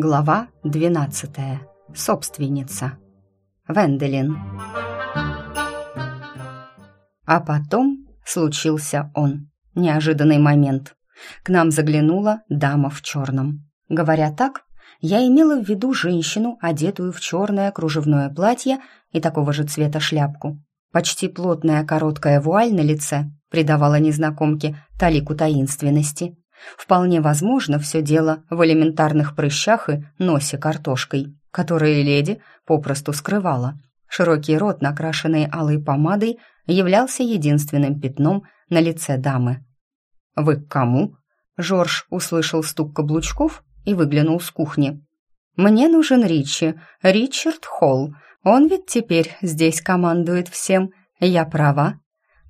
Глава 12. Собственница. Венделин. А потом случился он. Неожиданный момент. К нам заглянула дама в черном. Говоря так, я имела в виду женщину, одетую в черное кружевное платье и такого же цвета шляпку. Почти плотная короткая вуаль на лице придавала незнакомке талику таинственности. Вполне возможно, все дело в элементарных прыщах и носе картошкой, которые леди попросту скрывала. Широкий рот, накрашенный алой помадой, являлся единственным пятном на лице дамы. «Вы к кому?» Жорж услышал стук каблучков и выглянул с кухни. «Мне нужен Ричи, Ричард Холл. Он ведь теперь здесь командует всем. Я права?»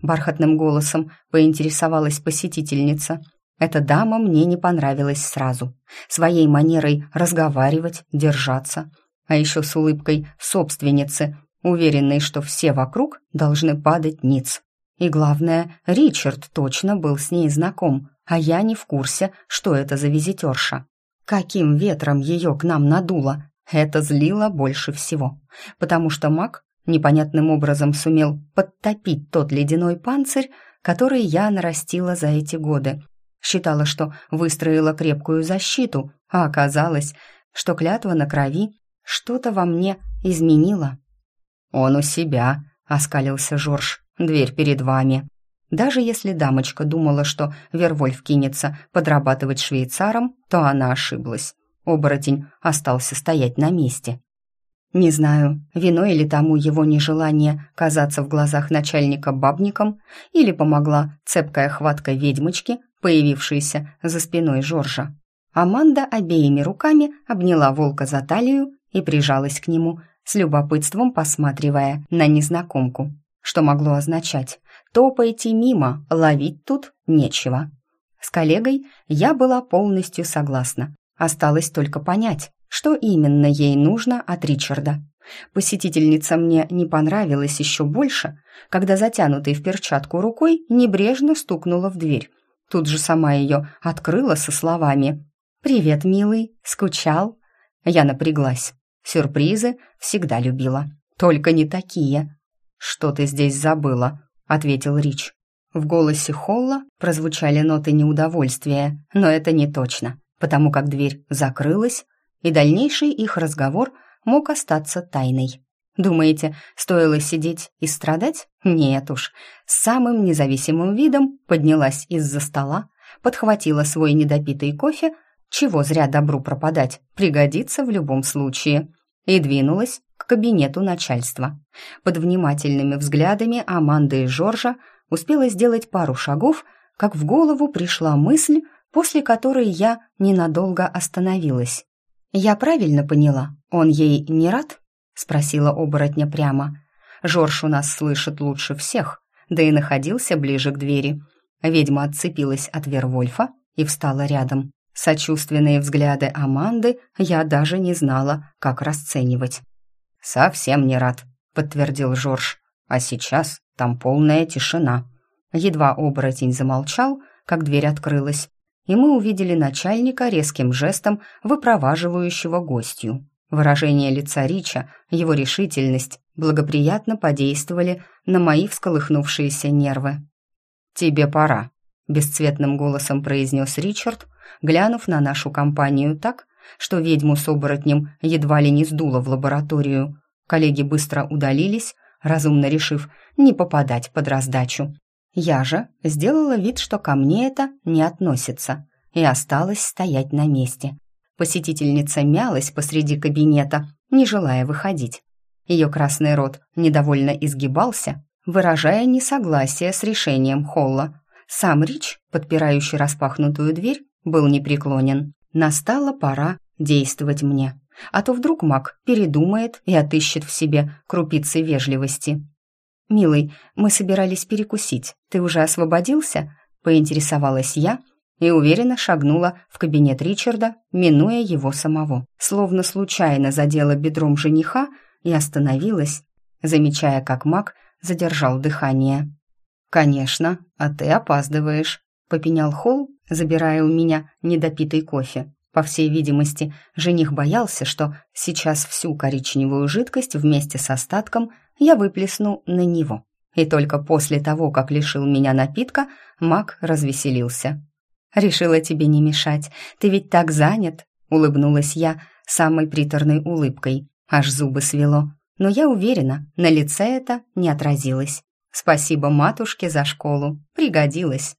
Бархатным голосом поинтересовалась посетительница. Эта дама мне не понравилась сразу. Своей манерой разговаривать, держаться. А еще с улыбкой собственницы, уверенной, что все вокруг должны падать ниц. И главное, Ричард точно был с ней знаком, а я не в курсе, что это за визитерша. Каким ветром ее к нам надуло, это злило больше всего, потому что маг непонятным образом сумел подтопить тот ледяной панцирь, который я нарастила за эти годы. Считала, что выстроила крепкую защиту, а оказалось, что клятва на крови что-то во мне изменила. «Он у себя», — оскалился Жорж, — «дверь перед вами». Даже если дамочка думала, что Вервольф кинется подрабатывать швейцаром, то она ошиблась. Оборотень остался стоять на месте. Не знаю, виной или тому его нежелание казаться в глазах начальника бабником, или помогла цепкая хватка ведьмочки, появившейся за спиной Жоржа. Аманда обеими руками обняла волка за талию и прижалась к нему, с любопытством посматривая на незнакомку. Что могло означать? Топайте мимо, ловить тут нечего. С коллегой я была полностью согласна. Осталось только понять, что именно ей нужно от Ричарда. Посетительница мне не понравилась еще больше, когда затянутой в перчатку рукой небрежно стукнула в дверь. Тут же сама ее открыла со словами «Привет, милый, скучал?» Я напряглась. Сюрпризы всегда любила, только не такие. «Что ты здесь забыла?» — ответил Рич. В голосе Холла прозвучали ноты неудовольствия, но это не точно, потому как дверь закрылась, и дальнейший их разговор мог остаться тайной. Думаете, стоило сидеть и страдать? Нет уж. С самым независимым видом поднялась из-за стола, подхватила свой недопитый кофе, чего зря добру пропадать, пригодится в любом случае, и двинулась к кабинету начальства. Под внимательными взглядами Аманды и Жоржа успела сделать пару шагов, как в голову пришла мысль, после которой я ненадолго остановилась. «Я правильно поняла, он ей не рад?» — спросила оборотня прямо. «Жорж у нас слышит лучше всех, да и находился ближе к двери». Ведьма отцепилась от Вервольфа и встала рядом. Сочувственные взгляды Аманды я даже не знала, как расценивать. «Совсем не рад», — подтвердил Жорж. «А сейчас там полная тишина». Едва оборотень замолчал, как дверь открылась, и мы увидели начальника резким жестом, выпроваживающего гостью. Выражение лица Рича, его решительность благоприятно подействовали на мои всколыхнувшиеся нервы. «Тебе пора», — бесцветным голосом произнес Ричард, глянув на нашу компанию так, что ведьму с оборотнем едва ли не сдуло в лабораторию. Коллеги быстро удалились, разумно решив не попадать под раздачу. Я же сделала вид, что ко мне это не относится, и осталась стоять на месте. Посетительница мялась посреди кабинета, не желая выходить. Ее красный рот недовольно изгибался, выражая несогласие с решением Холла. Сам Рич, подпирающий распахнутую дверь, был непреклонен. Настала пора действовать мне. А то вдруг маг передумает и отыщет в себе крупицы вежливости. «Милый, мы собирались перекусить. Ты уже освободился?» — поинтересовалась я и уверенно шагнула в кабинет Ричарда, минуя его самого. Словно случайно задела бедром жениха и остановилась, замечая, как маг задержал дыхание. «Конечно, а ты опаздываешь», — попенял Холл, забирая у меня недопитый кофе. По всей видимости, жених боялся, что сейчас всю коричневую жидкость вместе с остатком я выплесну на него. И только после того, как лишил меня напитка, маг развеселился. «Решила тебе не мешать, ты ведь так занят», — улыбнулась я самой приторной улыбкой, аж зубы свело. Но я уверена, на лице это не отразилось. Спасибо матушке за школу, пригодилось.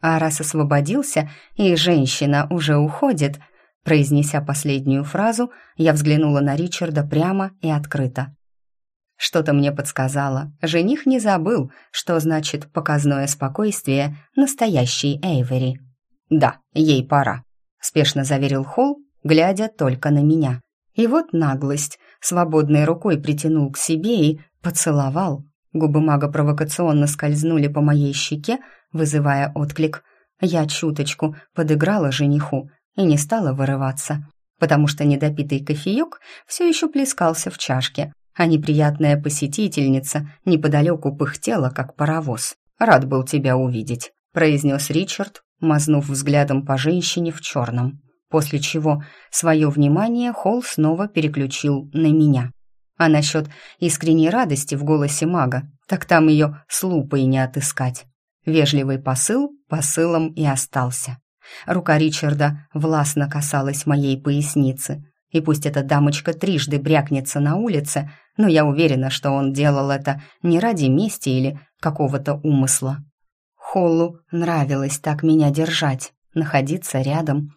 А раз освободился, и женщина уже уходит, произнеся последнюю фразу, я взглянула на Ричарда прямо и открыто. Что-то мне подсказало. Жених не забыл, что значит показное спокойствие настоящей Эйвери. «Да, ей пора», — спешно заверил Холл, глядя только на меня. И вот наглость. Свободной рукой притянул к себе и поцеловал. Губы мага провокационно скользнули по моей щеке, вызывая отклик. Я чуточку подыграла жениху и не стала вырываться, потому что недопитый кофеек все еще плескался в чашке, а неприятная посетительница неподалеку пыхтела, как паровоз. «Рад был тебя увидеть», — произнес Ричард, мазнув взглядом по женщине в черном, после чего свое внимание Холл снова переключил на меня. А насчет искренней радости в голосе мага, так там ее с лупой не отыскать. Вежливый посыл посылом и остался. Рука Ричарда властно касалась моей поясницы, и пусть эта дамочка трижды брякнется на улице, но я уверена, что он делал это не ради мести или какого-то умысла. Холлу нравилось так меня держать, находиться рядом.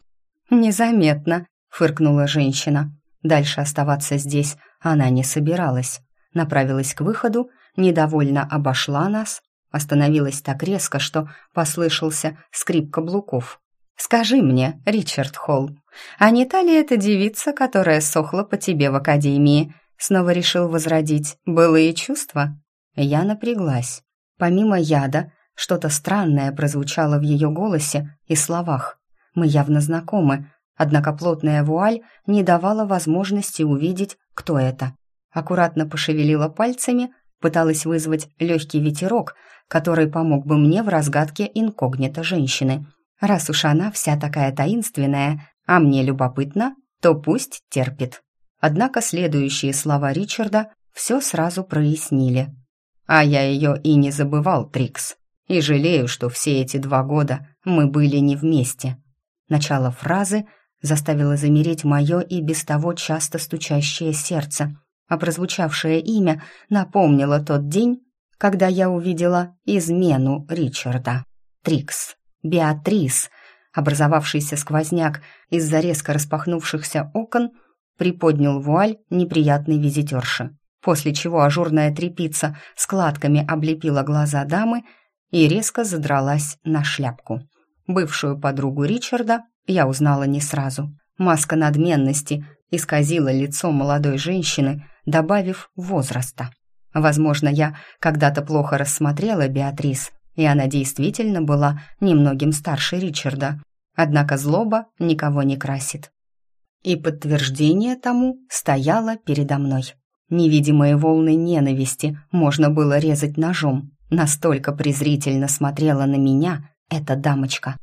«Незаметно», — фыркнула женщина. Дальше оставаться здесь она не собиралась. Направилась к выходу, недовольно обошла нас, остановилась так резко, что послышался скрип каблуков. «Скажи мне, Ричард Холл, а не та ли эта девица, которая сохла по тебе в академии?» Снова решил возродить былые чувства? Я напряглась. Помимо яда, что-то странное прозвучало в ее голосе и словах. Мы явно знакомы, однако плотная вуаль не давала возможности увидеть, кто это. Аккуратно пошевелила пальцами, пыталась вызвать легкий ветерок, который помог бы мне в разгадке инкогнито женщины. Раз уж она вся такая таинственная, а мне любопытно, то пусть терпит. Однако следующие слова Ричарда все сразу прояснили. А я ее и не забывал, Трикс. И жалею, что все эти два года мы были не вместе. Начало фразы заставило замереть мое и без того часто стучащее сердце, а прозвучавшее имя напомнило тот день, когда я увидела измену Ричарда. Трикс, Беатрис, образовавшийся сквозняк из-за резко распахнувшихся окон — приподнял вуаль неприятной визитерши, после чего ажурная трепица складками облепила глаза дамы и резко задралась на шляпку. Бывшую подругу Ричарда я узнала не сразу. Маска надменности исказила лицо молодой женщины, добавив возраста. Возможно, я когда-то плохо рассмотрела Беатрис, и она действительно была немногим старше Ричарда. Однако злоба никого не красит. И подтверждение тому стояло передо мной. Невидимые волны ненависти можно было резать ножом. Настолько презрительно смотрела на меня эта дамочка.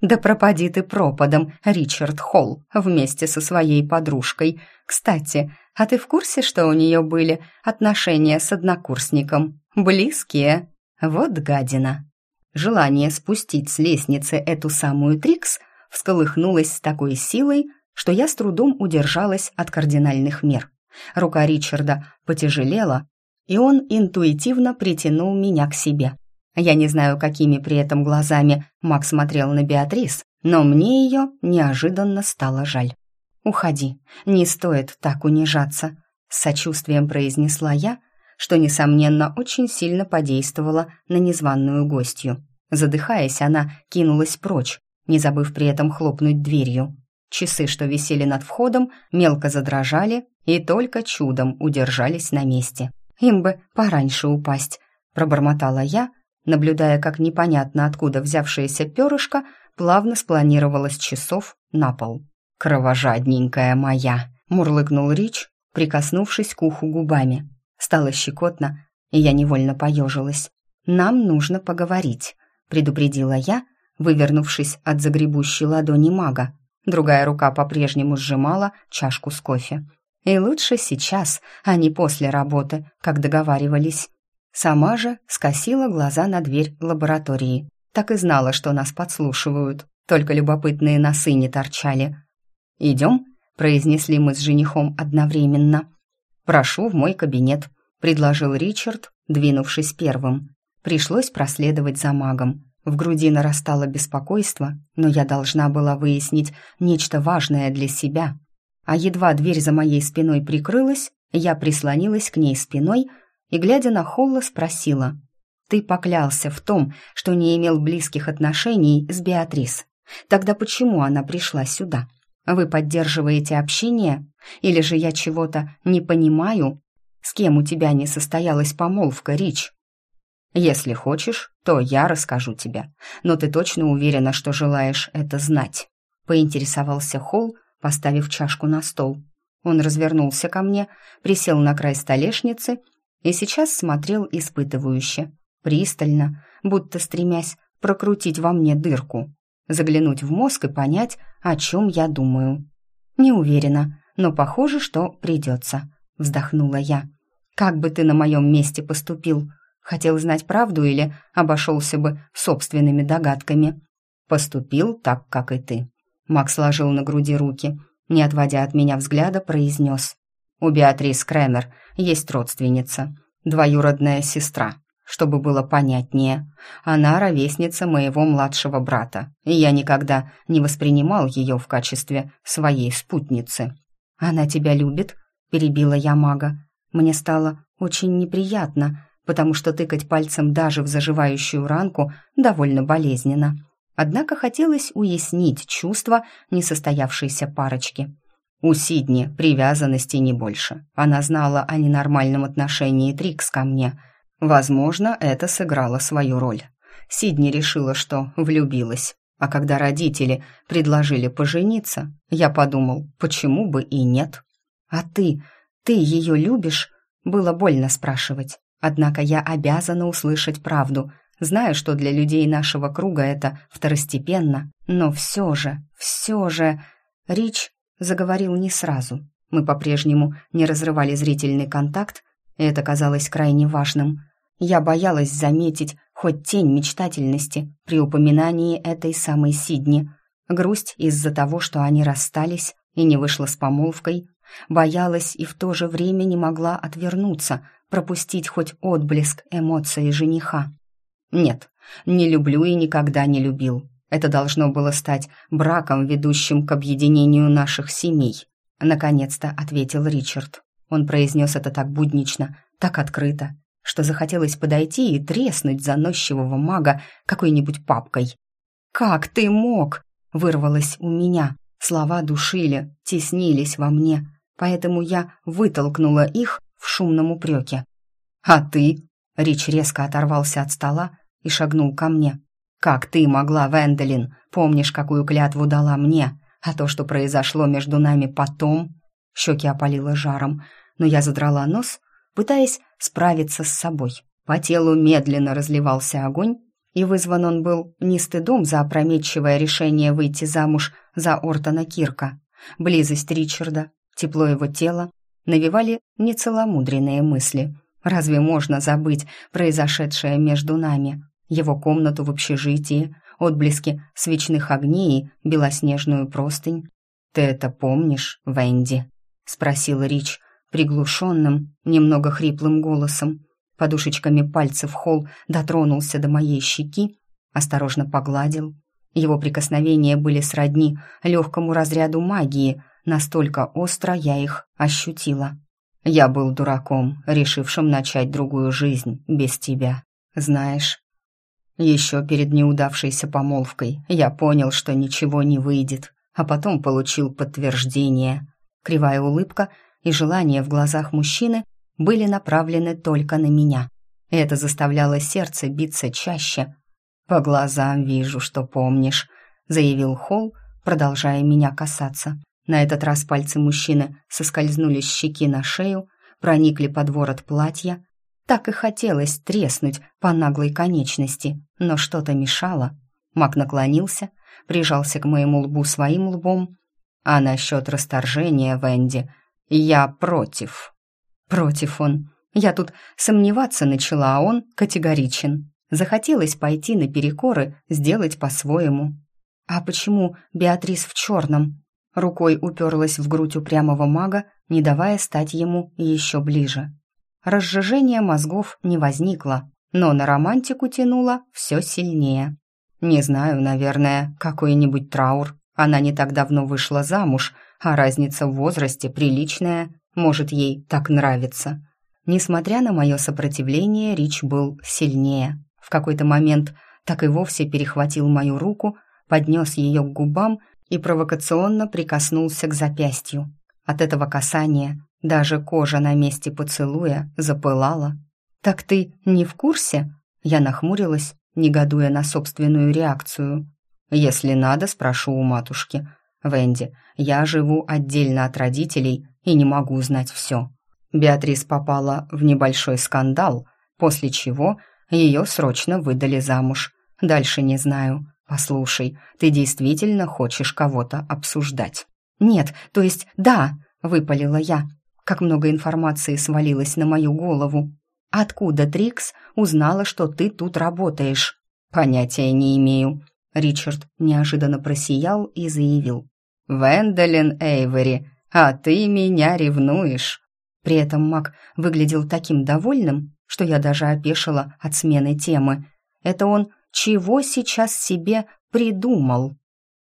«Да пропади ты пропадом, Ричард Холл, вместе со своей подружкой. Кстати, а ты в курсе, что у нее были отношения с однокурсником? Близкие? Вот гадина!» Желание спустить с лестницы эту самую Трикс всколыхнулось с такой силой, что я с трудом удержалась от кардинальных мер. Рука Ричарда потяжелела, и он интуитивно притянул меня к себе. Я не знаю, какими при этом глазами Макс смотрел на Беатрис, но мне ее неожиданно стало жаль. «Уходи, не стоит так унижаться», — с сочувствием произнесла я, что, несомненно, очень сильно подействовало на незваную гостью. Задыхаясь, она кинулась прочь, не забыв при этом хлопнуть дверью. Часы, что висели над входом, мелко задрожали и только чудом удержались на месте. Им бы пораньше упасть, пробормотала я, наблюдая, как непонятно откуда взявшееся перышко плавно спланировало с часов на пол. «Кровожадненькая моя!» — мурлыкнул Рич, прикоснувшись к уху губами. Стало щекотно, и я невольно поежилась. «Нам нужно поговорить», — предупредила я, вывернувшись от загребущей ладони мага. другая рука по-прежнему сжимала чашку с кофе. И лучше сейчас, а не после работы, как договаривались. Сама же скосила глаза на дверь лаборатории. Так и знала, что нас подслушивают, только любопытные носы не торчали. «Идем?» — произнесли мы с женихом одновременно. «Прошу в мой кабинет», — предложил Ричард, двинувшись первым. Пришлось проследовать за магом. В груди нарастало беспокойство, но я должна была выяснить нечто важное для себя. А едва дверь за моей спиной прикрылась, я прислонилась к ней спиной и, глядя на Холла, спросила. «Ты поклялся в том, что не имел близких отношений с Беатрис. Тогда почему она пришла сюда? Вы поддерживаете общение? Или же я чего-то не понимаю? С кем у тебя не состоялась помолвка, Рич?» Если хочешь, то я расскажу тебе, но ты точно уверена, что желаешь это знать?» Поинтересовался Холл, поставив чашку на стол. Он развернулся ко мне, присел на край столешницы и сейчас смотрел испытывающе, пристально, будто стремясь прокрутить во мне дырку, заглянуть в мозг и понять, о чем я думаю. «Не уверена, но похоже, что придется», — вздохнула я. «Как бы ты на моем месте поступил?» Хотел знать правду или обошелся бы собственными догадками? Поступил так, как и ты. Макс сложил на груди руки, не отводя от меня взгляда, произнес. У Беатрис Кремер есть родственница, двоюродная сестра, чтобы было понятнее. Она ровесница моего младшего брата, и я никогда не воспринимал ее в качестве своей спутницы. «Она тебя любит?» – перебила я мага. Мне стало очень неприятно, потому что тыкать пальцем даже в заживающую ранку довольно болезненно. Однако хотелось уяснить чувства несостоявшейся парочки. У Сидни привязанности не больше. Она знала о ненормальном отношении Трикс ко мне. Возможно, это сыграло свою роль. Сидни решила, что влюбилась. А когда родители предложили пожениться, я подумал, почему бы и нет. «А ты, ты ее любишь?» Было больно спрашивать. Однако я обязана услышать правду. Знаю, что для людей нашего круга это второстепенно, но все же, все же... Рич заговорил не сразу. Мы по-прежнему не разрывали зрительный контакт, и это казалось крайне важным. Я боялась заметить хоть тень мечтательности при упоминании этой самой Сидни. Грусть из-за того, что они расстались и не вышла с помолвкой. Боялась и в то же время не могла отвернуться, пропустить хоть отблеск эмоций жениха. Нет, не люблю и никогда не любил. Это должно было стать браком, ведущим к объединению наших семей. Наконец-то ответил Ричард. Он произнес это так буднично, так открыто, что захотелось подойти и треснуть заносчивого мага какой-нибудь папкой. «Как ты мог?» — вырвалось у меня. Слова душили, теснились во мне, поэтому я вытолкнула их в шумном упреке. «А ты?» — Рич резко оторвался от стола и шагнул ко мне. «Как ты могла, Венделин? Помнишь, какую клятву дала мне? А то, что произошло между нами потом...» Щеки опалило жаром, но я задрала нос, пытаясь справиться с собой. По телу медленно разливался огонь, и вызван он был не стыдом за опрометчивое решение выйти замуж за Ортона Кирка. Близость Ричарда, тепло его тела навевали нецеломудренные мысли. Разве можно забыть произошедшее между нами? Его комнату в общежитии, отблески свечных огней и белоснежную простынь. «Ты это помнишь, Венди?» — спросил Рич приглушенным, немного хриплым голосом. Подушечками пальцев Холл дотронулся до моей щеки, осторожно погладил. Его прикосновения были сродни легкому разряду магии — Настолько остро я их ощутила. Я был дураком, решившим начать другую жизнь без тебя. Знаешь, еще перед неудавшейся помолвкой я понял, что ничего не выйдет, а потом получил подтверждение. Кривая улыбка и желание в глазах мужчины были направлены только на меня. Это заставляло сердце биться чаще. «По глазам вижу, что помнишь», — заявил Холл, продолжая меня касаться. На этот раз пальцы мужчины соскользнули с щеки на шею, проникли под ворот платья. Так и хотелось треснуть по наглой конечности, но что-то мешало. Мак наклонился, прижался к моему лбу своим лбом. «А насчет расторжения, Венди, я против». «Против он. Я тут сомневаться начала, а он категоричен. Захотелось пойти на перекоры, сделать по-своему. А почему Беатрис в черном? Рукой уперлась в грудь упрямого мага, не давая стать ему еще ближе. Разжижение мозгов не возникло, но на романтику тянуло все сильнее. Не знаю, наверное, какой-нибудь траур. Она не так давно вышла замуж, а разница в возрасте приличная, может, ей так нравится. Несмотря на мое сопротивление, Рич был сильнее. В какой-то момент так и вовсе перехватил мою руку, поднес ее к губам и провокационно прикоснулся к запястью. От этого касания даже кожа на месте поцелуя запылала. «Так ты не в курсе?» Я нахмурилась, негодуя на собственную реакцию. «Если надо, спрошу у матушки. Венди, я живу отдельно от родителей и не могу знать все». Беатрис попала в небольшой скандал, после чего ее срочно выдали замуж. Дальше не знаю. Послушай, ты действительно хочешь кого-то обсуждать? Нет, то есть да, выпалила я. Как много информации свалилось на мою голову. Откуда Трикс узнала, что ты тут работаешь? Понятия не имею. Ричард неожиданно просиял и заявил. «Вендолин Эйвери, а ты меня ревнуешь!» При этом маг выглядел таким довольным, что я даже опешила от смены темы. Это он чего сейчас себе придумал?